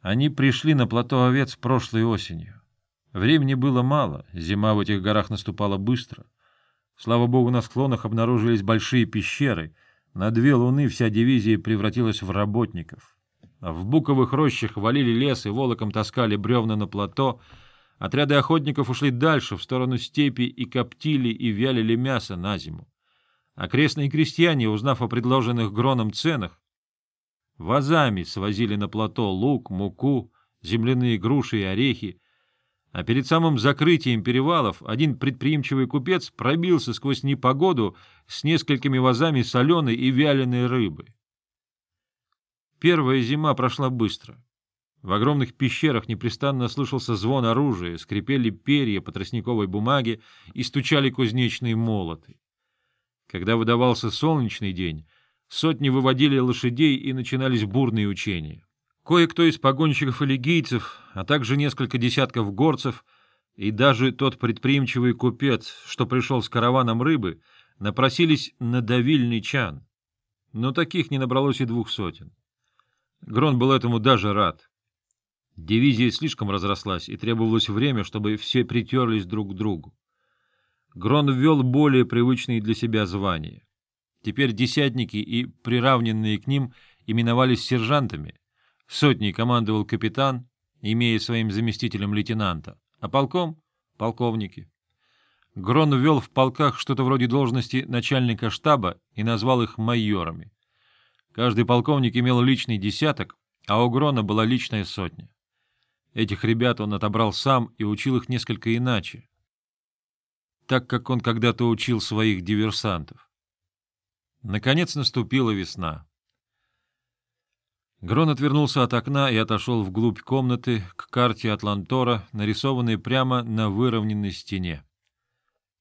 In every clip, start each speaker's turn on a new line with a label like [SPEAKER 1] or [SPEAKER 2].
[SPEAKER 1] Они пришли на плато овец прошлой осенью. Времени было мало, зима в этих горах наступала быстро. Слава богу, на склонах обнаружились большие пещеры. На две луны вся дивизия превратилась в работников. В буковых рощах валили лес и волоком таскали бревна на плато. Отряды охотников ушли дальше, в сторону степи, и коптили и вялили мясо на зиму. Окрестные крестьяне, узнав о предложенных Гроном ценах, Вазами свозили на плато лук, муку, земляные груши и орехи, а перед самым закрытием перевалов один предприимчивый купец пробился сквозь непогоду с несколькими вазами соленой и вяленой рыбы. Первая зима прошла быстро. В огромных пещерах непрестанно слышался звон оружия, скрипели перья по тростниковой бумаге и стучали кузнечные молоты. Когда выдавался солнечный день, Сотни выводили лошадей, и начинались бурные учения. Кое-кто из погонщиков и легийцев, а также несколько десятков горцев и даже тот предприимчивый купец, что пришел с караваном рыбы, напросились на давильный чан. Но таких не набралось и двух сотен. Грон был этому даже рад. Дивизия слишком разрослась, и требовалось время, чтобы все притерлись друг к другу. Грон ввел более привычные для себя звания. Теперь десятники и приравненные к ним именовались сержантами. Сотней командовал капитан, имея своим заместителем лейтенанта, а полком — полковники. Грон ввел в полках что-то вроде должности начальника штаба и назвал их майорами. Каждый полковник имел личный десяток, а у Грона была личная сотня. Этих ребят он отобрал сам и учил их несколько иначе, так как он когда-то учил своих диверсантов. Наконец наступила весна. Грон отвернулся от окна и отошел вглубь комнаты к карте Атлантора, нарисованной прямо на выровненной стене.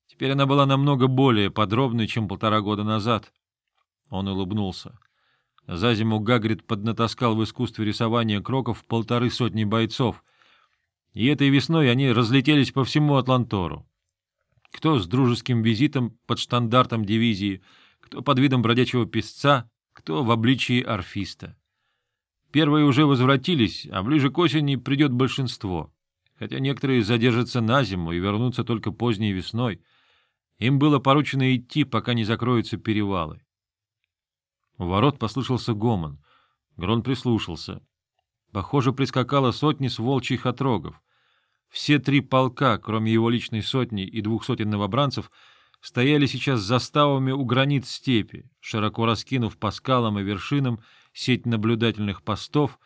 [SPEAKER 1] Теперь она была намного более подробной, чем полтора года назад. Он улыбнулся. За зиму Гагрид поднатаскал в искусстве рисования кроков полторы сотни бойцов, и этой весной они разлетелись по всему Атлантору. Кто с дружеским визитом под штандартом дивизии — кто под видом бродячего песца, кто в обличии орфиста. Первые уже возвратились, а ближе к осени придет большинство, хотя некоторые задержатся на зиму и вернутся только поздней весной. Им было поручено идти, пока не закроются перевалы. У ворот послышался гомон. Грон прислушался. Похоже, прискакало сотни с волчьих отрогов. Все три полка, кроме его личной сотни и двух сотен новобранцев, — стояли сейчас заставами у границ степи, широко раскинув по скалам и вершинам сеть наблюдательных постов,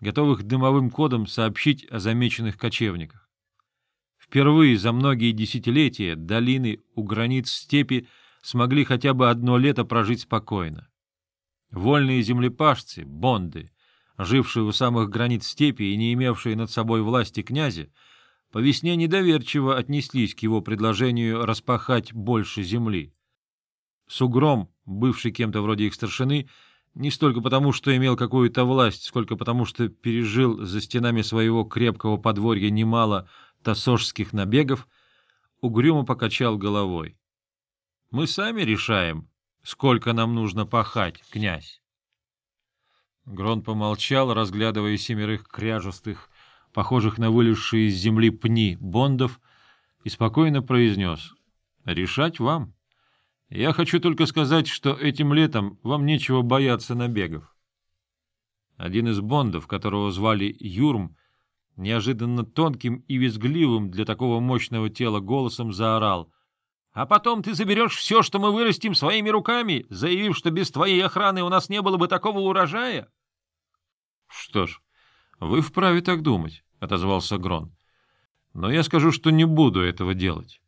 [SPEAKER 1] готовых дымовым кодом сообщить о замеченных кочевниках. Впервые за многие десятилетия долины у границ степи смогли хотя бы одно лето прожить спокойно. Вольные землепашцы, бонды, жившие у самых границ степи и не имевшие над собой власти князя, по весне недоверчиво отнеслись к его предложению распахать больше земли. Сугром, бывший кем-то вроде их старшины, не столько потому, что имел какую-то власть, сколько потому, что пережил за стенами своего крепкого подворья немало тасошских набегов, угрюмо покачал головой. — Мы сами решаем, сколько нам нужно пахать, князь. Грон помолчал, разглядывая семерых кряжестых, похожих на вылезшие из земли пни бондов, и спокойно произнес «Решать вам. Я хочу только сказать, что этим летом вам нечего бояться набегов». Один из бондов, которого звали Юрм, неожиданно тонким и визгливым для такого мощного тела голосом заорал «А потом ты заберешь все, что мы вырастим своими руками, заявив, что без твоей охраны у нас не было бы такого урожая?» «Что ж, вы вправе так думать». — отозвался Грон. — Но я скажу, что не буду этого делать.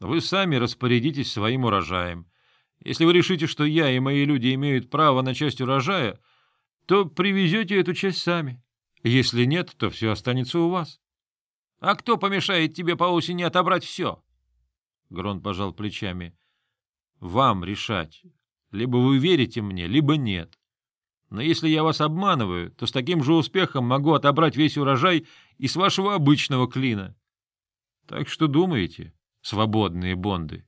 [SPEAKER 1] Вы сами распорядитесь своим урожаем. Если вы решите, что я и мои люди имеют право на часть урожая, то привезете эту часть сами. Если нет, то все останется у вас. — А кто помешает тебе по осени отобрать все? Грон пожал плечами. — Вам решать. Либо вы верите мне, либо нет. Но если я вас обманываю, то с таким же успехом могу отобрать весь урожай и с вашего обычного клина. Так что думаете, свободные бонды?